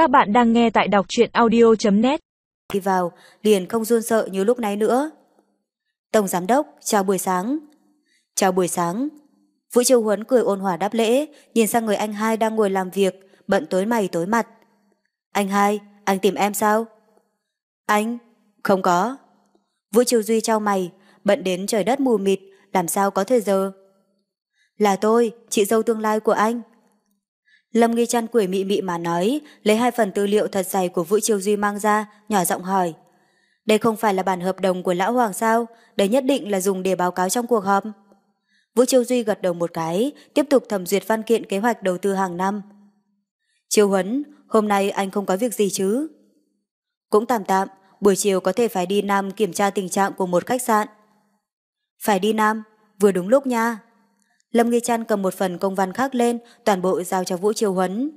Các bạn đang nghe tại đọc truyện audio.net Đi vào, liền không run sợ như lúc nãy nữa. Tổng Giám Đốc, chào buổi sáng. Chào buổi sáng. Vũ Triều Huấn cười ôn hòa đáp lễ, nhìn sang người anh hai đang ngồi làm việc, bận tối mày tối mặt. Anh hai, anh tìm em sao? Anh? Không có. Vũ Triều Duy trao mày, bận đến trời đất mù mịt, làm sao có thời giờ? Là tôi, chị dâu tương lai của anh. Lâm Nghi Trăn quỷ mị mị mà nói, lấy hai phần tư liệu thật dày của Vũ Chiêu Duy mang ra, nhỏ giọng hỏi. Đây không phải là bản hợp đồng của Lão Hoàng sao? Đây nhất định là dùng để báo cáo trong cuộc họp. Vũ Chiêu Duy gật đầu một cái, tiếp tục thẩm duyệt văn kiện kế hoạch đầu tư hàng năm. Chiêu Huấn, hôm nay anh không có việc gì chứ? Cũng tạm tạm, buổi chiều có thể phải đi Nam kiểm tra tình trạng của một khách sạn. Phải đi Nam, vừa đúng lúc nha. Lâm Nghi Trăn cầm một phần công văn khác lên, toàn bộ giao cho Vũ Triều Huấn.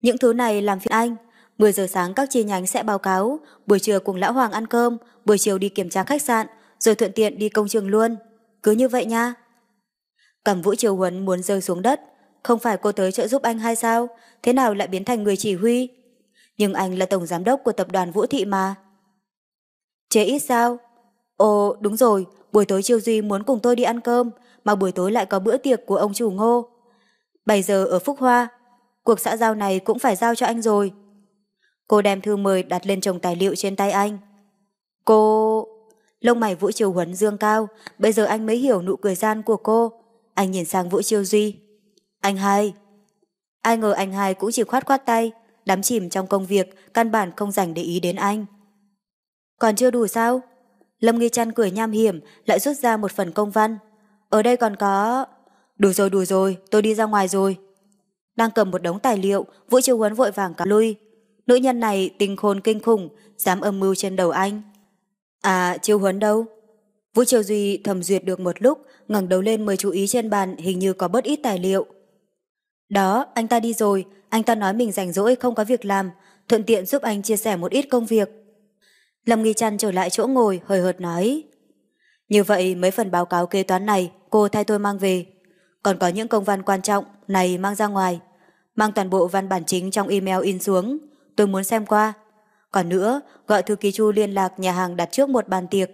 Những thứ này làm phiền anh. 10 giờ sáng các chi nhánh sẽ báo cáo, buổi trưa cùng Lão Hoàng ăn cơm, buổi chiều đi kiểm tra khách sạn, rồi thuận tiện đi công trường luôn. Cứ như vậy nha. Cầm Vũ Triều Huấn muốn rơi xuống đất. Không phải cô tới trợ giúp anh hay sao? Thế nào lại biến thành người chỉ huy? Nhưng anh là tổng giám đốc của tập đoàn Vũ Thị mà. Chế ít sao? Ồ, đúng rồi, buổi tối Triều Duy muốn cùng tôi đi ăn cơm, mà buổi tối lại có bữa tiệc của ông chủ ngô. 7 giờ ở Phúc Hoa, cuộc xã giao này cũng phải giao cho anh rồi. Cô đem thư mời đặt lên chồng tài liệu trên tay anh. Cô... Lông mày Vũ Triều Huấn dương cao, bây giờ anh mới hiểu nụ cười gian của cô. Anh nhìn sang Vũ Triều Duy. Anh hai. Ai ngờ anh hai cũng chỉ khoát khoát tay, đắm chìm trong công việc, căn bản không dành để ý đến anh. Còn chưa đủ sao? Lâm Nghi Trăn cười nham hiểm, lại rút ra một phần công văn. Ở đây còn có... Đủ rồi, đủ rồi, tôi đi ra ngoài rồi. Đang cầm một đống tài liệu, Vũ Chiêu Huấn vội vàng cả lui. Nữ nhân này tinh khôn kinh khủng, dám âm mưu trên đầu anh. À, Chiêu Huấn đâu? Vũ Triều Duy thầm duyệt được một lúc, ngẩng đầu lên mới chú ý trên bàn hình như có bớt ít tài liệu. Đó, anh ta đi rồi, anh ta nói mình rảnh rỗi không có việc làm, thuận tiện giúp anh chia sẻ một ít công việc. Lâm Nghi Trăn trở lại chỗ ngồi, hơi hợt nói. Như vậy mấy phần báo cáo kế toán này cô thay tôi mang về. Còn có những công văn quan trọng này mang ra ngoài. Mang toàn bộ văn bản chính trong email in xuống. Tôi muốn xem qua. Còn nữa, gọi thư ký Chu liên lạc nhà hàng đặt trước một bàn tiệc.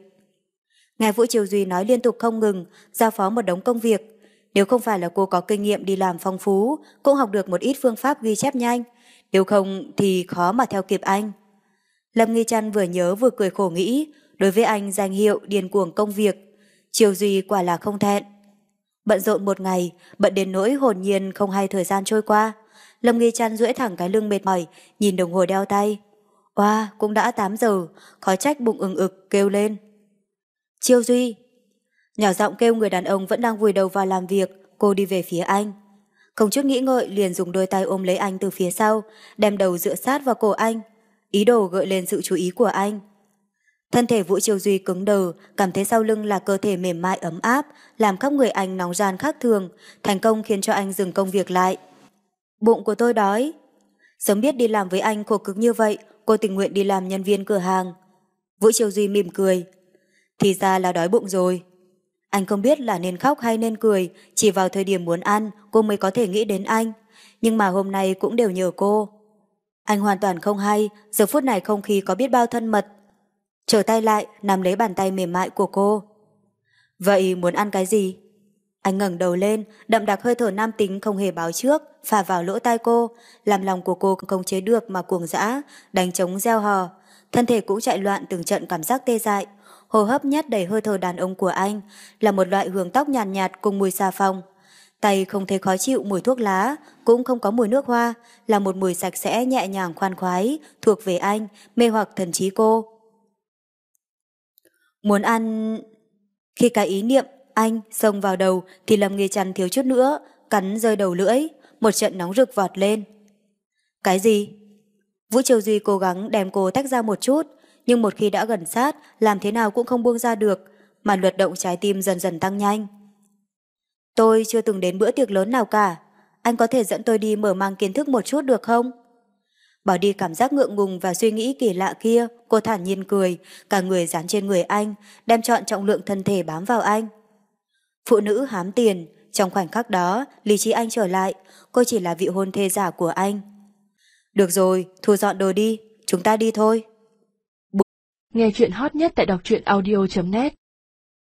nghe Vũ Triều Duy nói liên tục không ngừng, giao phó một đống công việc. Nếu không phải là cô có kinh nghiệm đi làm phong phú, cũng học được một ít phương pháp ghi chép nhanh. Nếu không thì khó mà theo kịp anh. Lâm Nghi Trăn vừa nhớ vừa cười khổ nghĩ, đối với anh danh hiệu điền cuồng công việc, Triều Duy quả là không thẹn. Bận rộn một ngày, bận đến nỗi hồn nhiên không hay thời gian trôi qua. Lâm Nghi chăn duỗi thẳng cái lưng mệt mỏi, nhìn đồng hồ đeo tay. Oa, cũng đã 8 giờ, khó trách bụng ừng ực kêu lên. Chiêu Duy. Nhỏ giọng kêu người đàn ông vẫn đang vùi đầu vào làm việc, cô đi về phía anh. Không chút nghĩ ngợi liền dùng đôi tay ôm lấy anh từ phía sau, đem đầu dựa sát vào cổ anh. Ý đồ gợi lên sự chú ý của anh. Thân thể Vũ Triều Duy cứng đờ, cảm thấy sau lưng là cơ thể mềm mại ấm áp, làm khắp người anh nóng gian khác thường, thành công khiến cho anh dừng công việc lại. Bụng của tôi đói. Sớm biết đi làm với anh khổ cực như vậy, cô tình nguyện đi làm nhân viên cửa hàng. Vũ Triều Duy mỉm cười. Thì ra là đói bụng rồi. Anh không biết là nên khóc hay nên cười, chỉ vào thời điểm muốn ăn, cô mới có thể nghĩ đến anh. Nhưng mà hôm nay cũng đều nhờ cô. Anh hoàn toàn không hay, giờ phút này không khí có biết bao thân mật, trở tay lại, nắm lấy bàn tay mềm mại của cô. Vậy muốn ăn cái gì? Anh ngẩng đầu lên, đậm đặc hơi thở nam tính không hề báo trước, phả vào lỗ tai cô, làm lòng của cô không chế được mà cuồng dã, đánh trống gieo hò. Thân thể cũng chạy loạn từng trận cảm giác tê dại, hô hấp nhét đầy hơi thở đàn ông của anh, là một loại hương tóc nhàn nhạt, nhạt cùng mùi xà phòng. Tay không thấy khó chịu mùi thuốc lá, cũng không có mùi nước hoa, là một mùi sạch sẽ nhẹ nhàng khoan khoái, thuộc về anh, mê hoặc thần trí cô. Muốn ăn... Khi cái ý niệm anh xông vào đầu thì Lâm Nghi Trăn thiếu chút nữa, cắn rơi đầu lưỡi, một trận nóng rực vọt lên. Cái gì? Vũ Triều Duy cố gắng đem cô tách ra một chút, nhưng một khi đã gần sát, làm thế nào cũng không buông ra được, mà luật động trái tim dần dần tăng nhanh. Tôi chưa từng đến bữa tiệc lớn nào cả, anh có thể dẫn tôi đi mở mang kiến thức một chút được không? Bỏ đi cảm giác ngượng ngùng và suy nghĩ kỳ lạ kia, cô thản nhiên cười, cả người dán trên người anh, đem trọn trọng lượng thân thể bám vào anh. Phụ nữ hám tiền, trong khoảnh khắc đó, lý trí anh trở lại, cô chỉ là vị hôn thê giả của anh. Được rồi, thu dọn đồ đi, chúng ta đi thôi. Nghe chuyện hot nhất tại đọc truyện audio.net